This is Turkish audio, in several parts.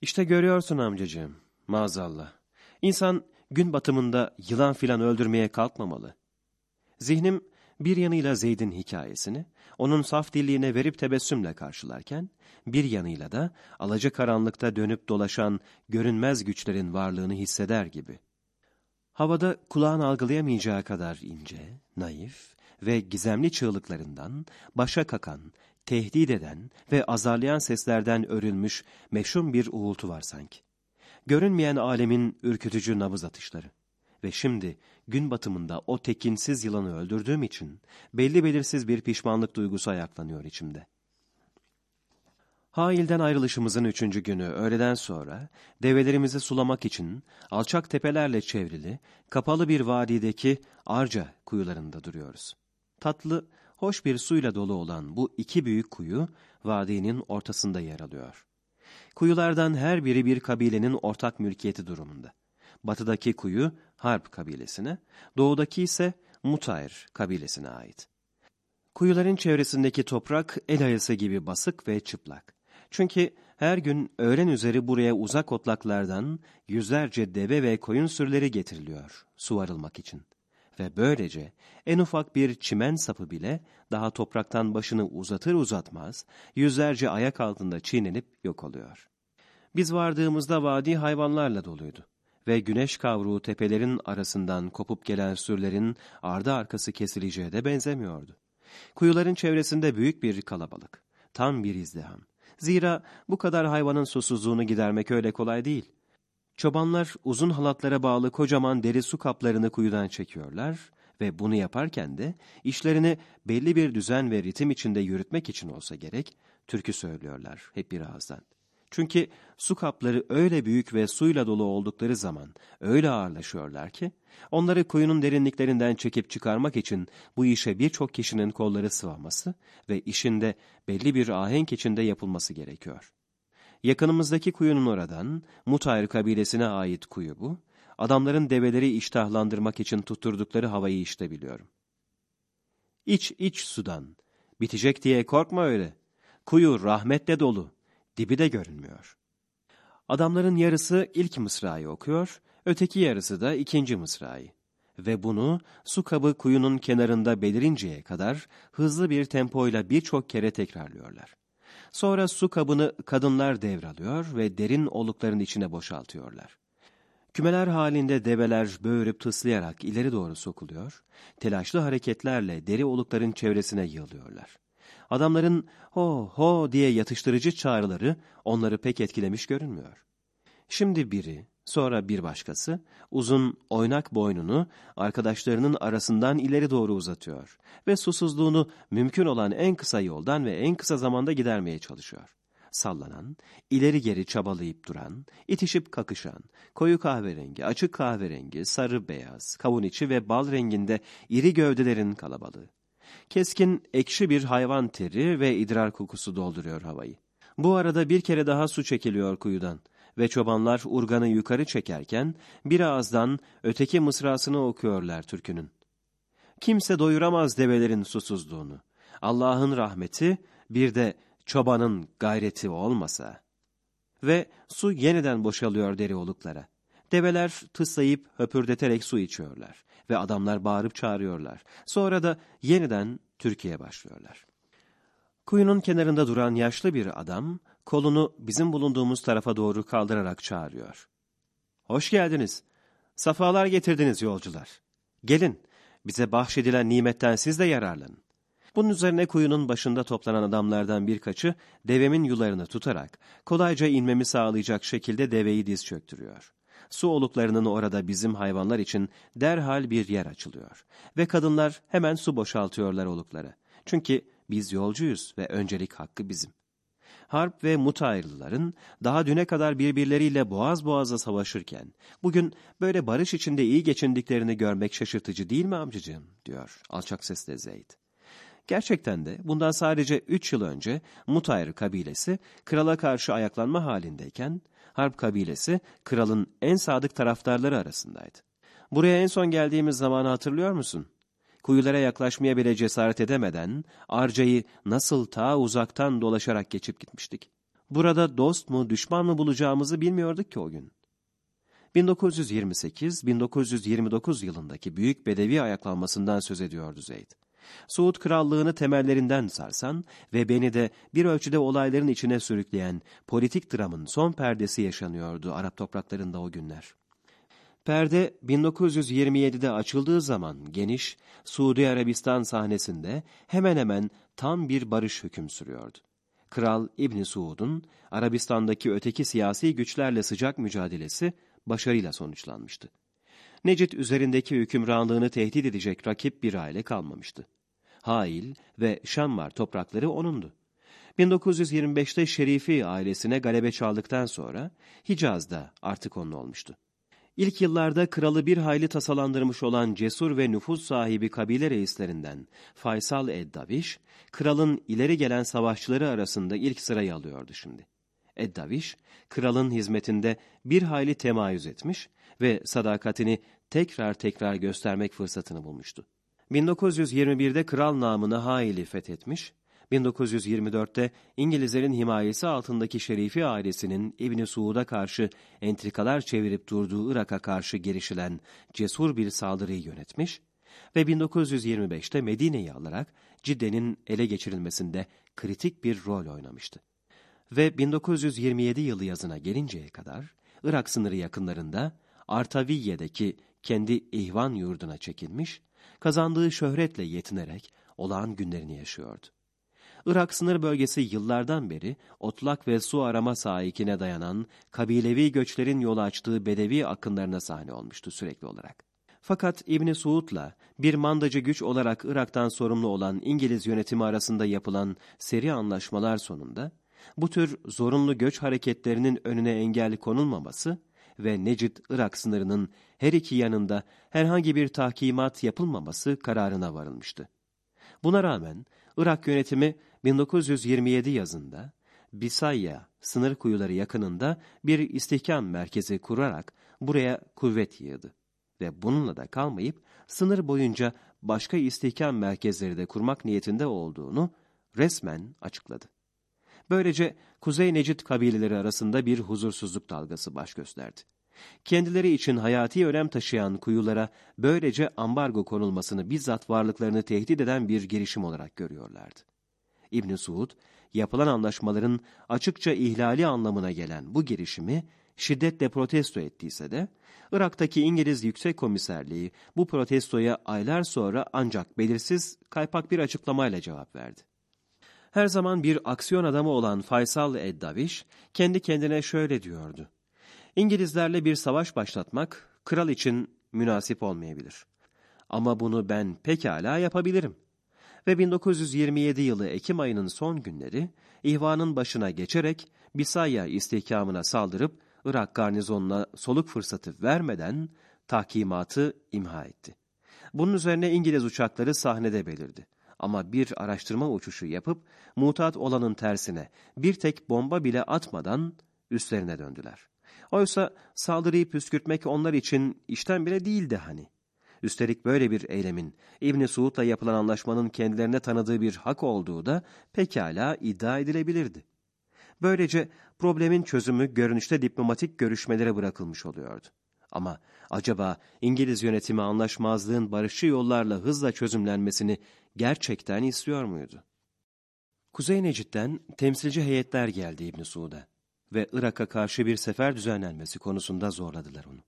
İşte görüyorsun amcacığım, maazallah. İnsan gün batımında yılan filan öldürmeye kalkmamalı. Zihnim bir yanıyla Zeyd'in hikayesini, onun saf dilliğine verip tebessümle karşılarken, bir yanıyla da alacakaranlıkta dönüp dolaşan görünmez güçlerin varlığını hisseder gibi. Havada kulağın algılayamayacağı kadar ince, naif ve gizemli çığlıklarından başa kakan, tehdit eden ve azarlayan seslerden örülmüş meşhum bir uğultu var sanki. Görünmeyen alemin ürkütücü nabız atışları. Ve şimdi gün batımında o tekinsiz yılanı öldürdüğüm için belli belirsiz bir pişmanlık duygusu ayaklanıyor içimde. Hail'den ayrılışımızın üçüncü günü öğleden sonra develerimizi sulamak için alçak tepelerle çevrili kapalı bir vadideki Arca kuyularında duruyoruz. Tatlı, hoş bir suyla dolu olan bu iki büyük kuyu vadinin ortasında yer alıyor. Kuyulardan her biri bir kabilenin ortak mülkiyeti durumunda. Batıdaki kuyu Harp kabilesine, doğudaki ise Mutayr kabilesine ait. Kuyuların çevresindeki toprak el ayası gibi basık ve çıplak. Çünkü her gün öğlen üzeri buraya uzak otlaklardan yüzlerce deve ve koyun sürüleri getiriliyor su arılmak için. Ve böylece en ufak bir çimen sapı bile daha topraktan başını uzatır uzatmaz yüzlerce ayak altında çiğnenip yok oluyor. Biz vardığımızda vadi hayvanlarla doluydu ve güneş kavruğu tepelerin arasından kopup gelen sürülerin ardı arkası kesileceğe de benzemiyordu. Kuyuların çevresinde büyük bir kalabalık, tam bir izdiham. Zira bu kadar hayvanın susuzluğunu gidermek öyle kolay değil. Çobanlar uzun halatlara bağlı kocaman deri su kaplarını kuyudan çekiyorlar ve bunu yaparken de işlerini belli bir düzen ve ritim içinde yürütmek için olsa gerek türkü söylüyorlar hep bir ağızdan. Çünkü su kapları öyle büyük ve suyla dolu oldukları zaman öyle ağırlaşıyorlar ki, onları kuyunun derinliklerinden çekip çıkarmak için bu işe birçok kişinin kolları sıvaması ve işinde belli bir ahenk içinde yapılması gerekiyor. Yakınımızdaki kuyunun oradan, Mutayr kabilesine ait kuyu bu, adamların develeri iştahlandırmak için tutturdukları havayı işte biliyorum. İç iç sudan, bitecek diye korkma öyle. Kuyu rahmetle dolu, dibi de görünmüyor. Adamların yarısı ilk mısrayı okuyor, öteki yarısı da ikinci mısrayı. Ve bunu su kabı kuyunun kenarında belirinceye kadar hızlı bir tempoyla birçok kere tekrarlıyorlar. Sonra su kabını kadınlar devralıyor ve derin olukların içine boşaltıyorlar. Kümeler halinde develer böğürüp tıslayarak ileri doğru sokuluyor, telaşlı hareketlerle deri olukların çevresine yığılıyorlar. Adamların ho ho diye yatıştırıcı çağrıları onları pek etkilemiş görünmüyor. Şimdi biri, sonra bir başkası uzun oynak boynunu arkadaşlarının arasından ileri doğru uzatıyor ve susuzluğunu mümkün olan en kısa yoldan ve en kısa zamanda gidermeye çalışıyor. Sallanan, ileri geri çabalayıp duran, itişip kakışan, koyu kahverengi, açık kahverengi, sarı beyaz, kavun içi ve bal renginde iri gövdelerin kalabalığı. Keskin, ekşi bir hayvan teri ve idrar kokusu dolduruyor havayı. Bu arada bir kere daha su çekiliyor kuyudan ve çobanlar urganı yukarı çekerken bir ağızdan öteki mısrasını okuyorlar türkünün. Kimse doyuramaz develerin susuzluğunu. Allah'ın rahmeti bir de çobanın gayreti olmasa. Ve su yeniden boşalıyor deri oluklara. Develer tıslayıp höpürdeterek su içiyorlar ve adamlar bağırıp çağırıyorlar. Sonra da yeniden Türkiye başlıyorlar. Kuyunun kenarında duran yaşlı bir adam kolunu bizim bulunduğumuz tarafa doğru kaldırarak çağırıyor. Hoş geldiniz. Safalar getirdiniz yolcular. Gelin, bize bahşedilen nimetten siz de yararlanın. Bunun üzerine kuyunun başında toplanan adamlardan birkaçı devemin yularını tutarak kolayca inmemi sağlayacak şekilde deveyi diz çöktürüyor. Su oluklarının orada bizim hayvanlar için derhal bir yer açılıyor. Ve kadınlar hemen su boşaltıyorlar oluklara. Çünkü biz yolcuyuz ve öncelik hakkı bizim. Harp ve Mutayrlıların daha düne kadar birbirleriyle boğaz boğaza savaşırken, bugün böyle barış içinde iyi geçindiklerini görmek şaşırtıcı değil mi amcacığım, diyor alçak sesle Zeyd. Gerçekten de bundan sadece üç yıl önce Mutayr kabilesi krala karşı ayaklanma halindeyken, Harp kabilesi kralın en sadık taraftarları arasındaydı. Buraya en son geldiğimiz zamanı hatırlıyor musun? Kuyulara yaklaşmaya bile cesaret edemeden Arca'yı nasıl ta uzaktan dolaşarak geçip gitmiştik. Burada dost mu düşman mı bulacağımızı bilmiyorduk ki o gün. 1928-1929 yılındaki büyük Bedevi ayaklanmasından söz ediyordu Zeyd. Suud krallığını temellerinden sarsan ve beni de bir ölçüde olayların içine sürükleyen politik dramın son perdesi yaşanıyordu Arap topraklarında o günler. Perde 1927'de açıldığı zaman geniş, Suudi Arabistan sahnesinde hemen hemen tam bir barış hüküm sürüyordu. Kral İbni Suud'un Arabistan'daki öteki siyasi güçlerle sıcak mücadelesi başarıyla sonuçlanmıştı. Necit üzerindeki hükümranlığını tehdit edecek rakip bir aile kalmamıştı. Hail ve Şammar toprakları onundu. 1925'te Şerifi ailesine galebe çaldıktan sonra Hicaz'da artık onun olmuştu. İlk yıllarda kralı bir hayli tasalandırmış olan cesur ve nüfuz sahibi kabile reislerinden Faysal Eddaviş, kralın ileri gelen savaşçıları arasında ilk sırayı alıyordu şimdi. Eddaviş, kralın hizmetinde bir hayli temayüz etmiş ve sadakatini tekrar tekrar göstermek fırsatını bulmuştu. 1921'de kral namını Hail'i fethetmiş, 1924'te İngilizlerin himayesi altındaki Şerifi ailesinin İbni Suud'a karşı entrikalar çevirip durduğu Irak'a karşı girişilen cesur bir saldırıyı yönetmiş ve 1925'te Medine'yi alarak Cidde'nin ele geçirilmesinde kritik bir rol oynamıştı. Ve 1927 yılı yazına gelinceye kadar Irak sınırı yakınlarında Artaviye'deki kendi ihvan yurduna çekilmiş, kazandığı şöhretle yetinerek olağan günlerini yaşıyordu. Irak sınır bölgesi yıllardan beri otlak ve su arama sahikine dayanan kabilevi göçlerin yol açtığı bedevi akınlarına sahne olmuştu sürekli olarak. Fakat İbni Suud'la bir mandacı güç olarak Irak'tan sorumlu olan İngiliz yönetimi arasında yapılan seri anlaşmalar sonunda bu tür zorunlu göç hareketlerinin önüne engel konulmaması ve Necid-Irak sınırının her iki yanında herhangi bir tahkimat yapılmaması kararına varılmıştı. Buna rağmen Irak yönetimi 1927 yazında Bisaya sınır kuyuları yakınında bir istihkam merkezi kurarak buraya kuvvet yığdı ve bununla da kalmayıp sınır boyunca başka istihkam merkezleri de kurmak niyetinde olduğunu resmen açıkladı. Böylece Kuzey Necit kabileleri arasında bir huzursuzluk dalgası baş gösterdi. Kendileri için hayati önem taşıyan kuyulara böylece ambargo konulmasını bizzat varlıklarını tehdit eden bir girişim olarak görüyorlardı. İbn Suud, yapılan anlaşmaların açıkça ihlali anlamına gelen bu girişimi şiddetle protesto ettiyse de, Irak'taki İngiliz Yüksek Komiserliği bu protestoya aylar sonra ancak belirsiz, kaypak bir açıklamayla cevap verdi. Her zaman bir aksiyon adamı olan Faysal Eddaviş, kendi kendine şöyle diyordu. İngilizlerle bir savaş başlatmak, kral için münasip olmayabilir. Ama bunu ben pekala yapabilirim ve 1927 yılı Ekim ayının son günleri ihvanın başına geçerek Bisaya istihkamına saldırıp Irak garnizonuna soluk fırsatı vermeden tahkimatı imha etti. Bunun üzerine İngiliz uçakları sahnede belirdi. Ama bir araştırma uçuşu yapıp mutat olanın tersine bir tek bomba bile atmadan üstlerine döndüler. Oysa saldırıyı püskürtmek onlar için işten bile değildi hani. Üstelik böyle bir eylemin İbn Suud'la yapılan anlaşmanın kendilerine tanıdığı bir hak olduğu da pekala iddia edilebilirdi. Böylece problemin çözümü görünüşte diplomatik görüşmelere bırakılmış oluyordu. Ama acaba İngiliz yönetimi anlaşmazlığın barışçı yollarla hızla çözümlenmesini gerçekten istiyor muydu? Kuzey Necit'ten temsilci heyetler geldi İbn Suud'a ve Irak'a karşı bir sefer düzenlenmesi konusunda zorladılar onu.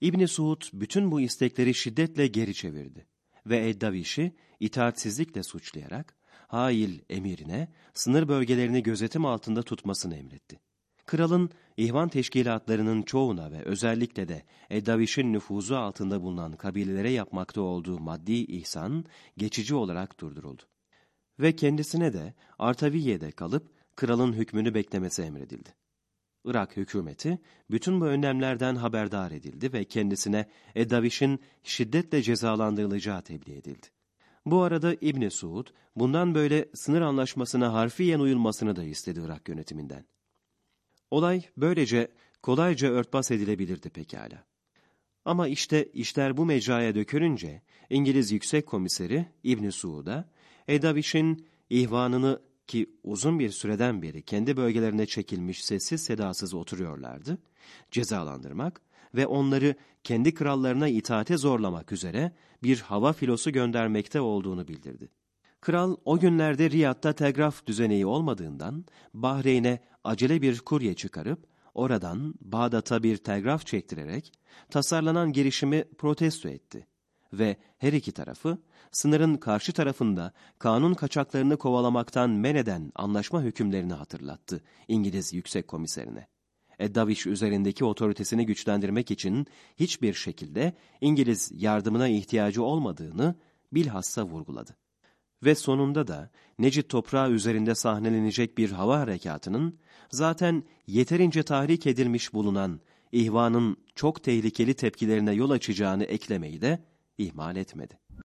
İbni Suud bütün bu istekleri şiddetle geri çevirdi ve Eddaviş'i itaatsizlikle suçlayarak Hail emirine sınır bölgelerini gözetim altında tutmasını emretti. Kralın ihvan teşkilatlarının çoğuna ve özellikle de Eddaviş'in nüfuzu altında bulunan kabilelere yapmakta olduğu maddi ihsan geçici olarak durduruldu. Ve kendisine de Artaviye'de kalıp kralın hükmünü beklemesi emredildi. Irak hükümeti bütün bu önlemlerden haberdar edildi ve kendisine Eddaviş'in şiddetle cezalandırılacağı tebliğ edildi. Bu arada İbni Suud bundan böyle sınır anlaşmasına harfiyen uyulmasını da istedi Irak yönetiminden. Olay böylece kolayca örtbas edilebilirdi pekala. Ama işte işler bu mecraya dökülünce İngiliz Yüksek Komiseri İbni Suud'a Eddaviş'in ihvanını ki uzun bir süreden beri kendi bölgelerine çekilmiş sessiz sedasız oturuyorlardı, cezalandırmak ve onları kendi krallarına itaate zorlamak üzere bir hava filosu göndermekte olduğunu bildirdi. Kral o günlerde Riyad'da telgraf düzeneği olmadığından Bahreyn'e acele bir kurye çıkarıp oradan Bağdat'a bir telgraf çektirerek tasarlanan girişimi protesto etti ve her iki tarafı sınırın karşı tarafında kanun kaçaklarını kovalamaktan men eden anlaşma hükümlerini hatırlattı İngiliz Yüksek Komiserine. Eddaviş üzerindeki otoritesini güçlendirmek için hiçbir şekilde İngiliz yardımına ihtiyacı olmadığını bilhassa vurguladı. Ve sonunda da Necit toprağı üzerinde sahnelenecek bir hava harekatının zaten yeterince tahrik edilmiş bulunan ihvanın çok tehlikeli tepkilerine yol açacağını eklemeyi de ihmal etmedi.